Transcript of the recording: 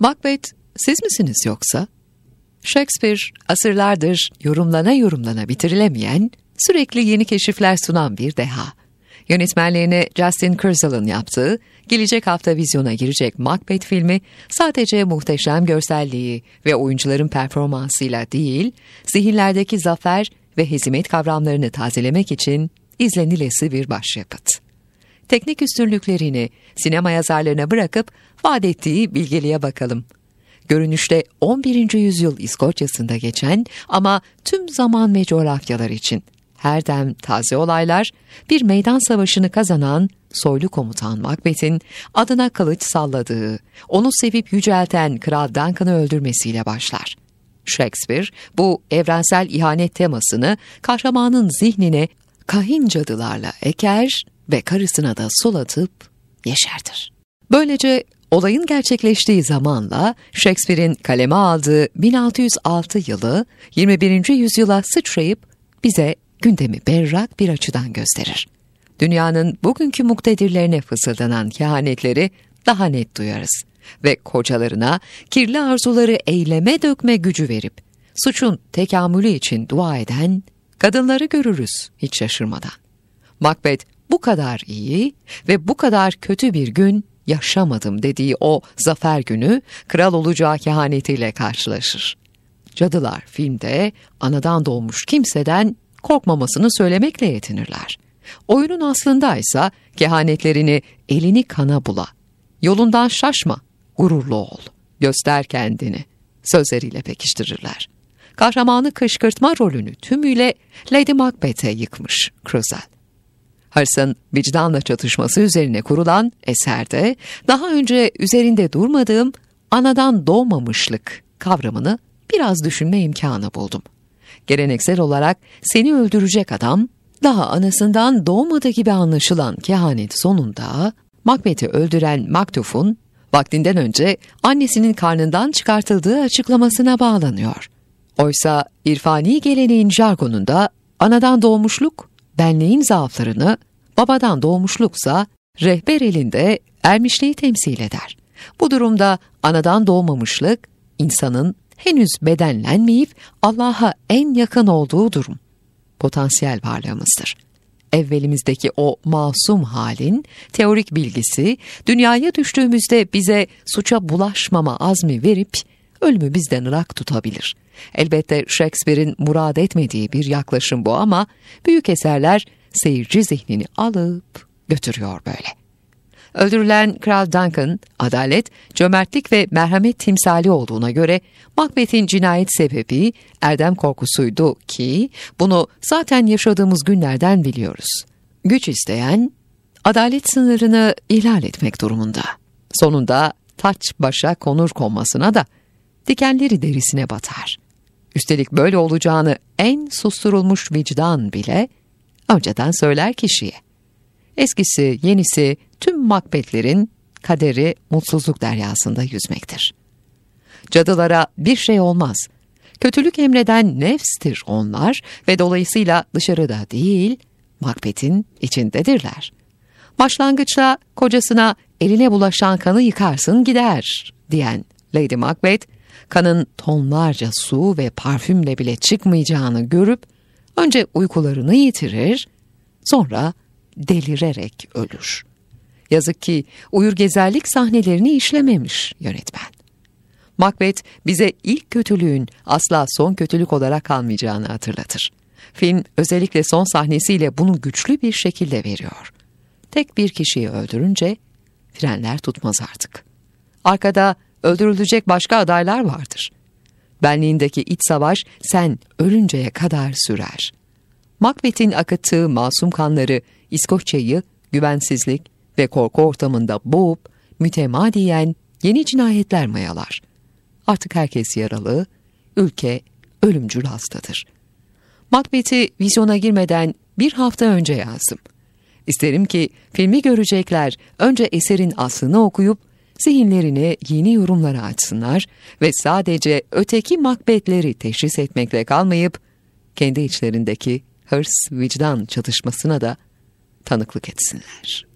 Macbeth siz misiniz yoksa? Shakespeare asırlardır yorumlana yorumlana bitirilemeyen, sürekli yeni keşifler sunan bir deha. Yönetmenliğini Justin Kurzel'ın yaptığı, gelecek hafta vizyona girecek Macbeth filmi sadece muhteşem görselliği ve oyuncuların performansıyla değil, zihinlerdeki zafer ve hizmet kavramlarını tazelemek için izlenilesi bir başyapıt. Teknik üstünlüklerini sinema yazarlarına bırakıp vaat ettiği bilgeliğe bakalım. Görünüşte 11. yüzyıl İskoçya'sında geçen ama tüm zaman ve coğrafyalar için her dem taze olaylar, bir meydan savaşını kazanan soylu komutan Macbeth'in adına kılıç salladığı, onu sevip yücelten Kral Duncan'ı öldürmesiyle başlar. Shakespeare bu evrensel ihanet temasını kahramanın zihnine kahin cadılarla eker ve karısına da sulatıp yeşertir. Böylece olayın gerçekleştiği zamanla Shakespeare'in kaleme aldığı 1606 yılı 21. yüzyıla sıçrayıp bize gündemi berrak bir açıdan gösterir. Dünyanın bugünkü muktedirlerine fısıldanan kehanetleri daha net duyarız ve kocalarına kirli arzuları eyleme dökme gücü verip suçun tekamülü için dua eden kadınları görürüz hiç şaşırmadan. Macbeth bu kadar iyi ve bu kadar kötü bir gün yaşamadım dediği o zafer günü kral olacağı kehanetiyle karşılaşır. Cadılar filmde anadan doğmuş kimseden korkmamasını söylemekle yetinirler. Oyunun aslında ise kehanetlerini elini kana bula. Yolundan şaşma, gururlu ol, göster kendini sözleriyle pekiştirirler. Kahramanı kışkırtma rolünü tümüyle Lady Macbeth'e yıkmış Cruzel. Hırs'ın vicdanla çatışması üzerine kurulan eserde daha önce üzerinde durmadığım anadan doğmamışlık kavramını biraz düşünme imkanı buldum. Geleneksel olarak seni öldürecek adam, daha anasından doğmadığı gibi anlaşılan kehanet sonunda Macbeth'i öldüren Maktuf'un vaktinden önce annesinin karnından çıkartıldığı açıklamasına bağlanıyor. Oysa irfani geleneğin jargonunda anadan doğmuşluk benliğin zaaflarını, babadan doğmuşluksa rehber elinde ermişliği temsil eder. Bu durumda anadan doğmamışlık insanın henüz bedenlenmeyip Allah'a en yakın olduğu durum. Potansiyel varlığımızdır. Evvelimizdeki o masum halin teorik bilgisi dünyaya düştüğümüzde bize suça bulaşmama azmi verip ölümü bizden ırak tutabilir. Elbette Shakespeare'in murad etmediği bir yaklaşım bu ama büyük eserler seyirci zihnini alıp götürüyor böyle. Öldürülen Kral Duncan, adalet, cömertlik ve merhamet timsali olduğuna göre Macbeth'in cinayet sebebi erdem korkusuydu ki bunu zaten yaşadığımız günlerden biliyoruz. Güç isteyen adalet sınırını ihlal etmek durumunda. Sonunda taç başa konur konmasına da dikenleri derisine batar. Üstelik böyle olacağını en susturulmuş vicdan bile önceden söyler kişiye. Eskisi, yenisi, tüm makbetlerin kaderi mutsuzluk deryasında yüzmektir. Cadılara bir şey olmaz. Kötülük emreden nefstir onlar ve dolayısıyla dışarıda değil, makbetin içindedirler. Başlangıçta kocasına eline bulaşan kanı yıkarsın gider diyen Lady Macbeth, kanın tonlarca su ve parfümle bile çıkmayacağını görüp önce uykularını yitirir, sonra delirerek ölür. Yazık ki uyur gezerlik sahnelerini işlememiş yönetmen. Macbeth bize ilk kötülüğün asla son kötülük olarak kalmayacağını hatırlatır. Film özellikle son sahnesiyle bunu güçlü bir şekilde veriyor. Tek bir kişiyi öldürünce frenler tutmaz artık. Arkada öldürülecek başka adaylar vardır. Benliğindeki iç savaş sen ölünceye kadar sürer. Macbeth'in akıttığı masum kanları İskoçya'yı güvensizlik ve korku ortamında boğup mütemadiyen yeni cinayetler mayalar. Artık herkes yaralı, ülke ölümcül hastadır. Macbeth'i vizyona girmeden bir hafta önce yazdım. İsterim ki filmi görecekler önce eserin aslını okuyup zihinlerini yeni yorumlara açsınlar ve sadece öteki makbetleri teşhis etmekle kalmayıp kendi içlerindeki hırs, vicdan çatışmasına da tanıklık etsinler.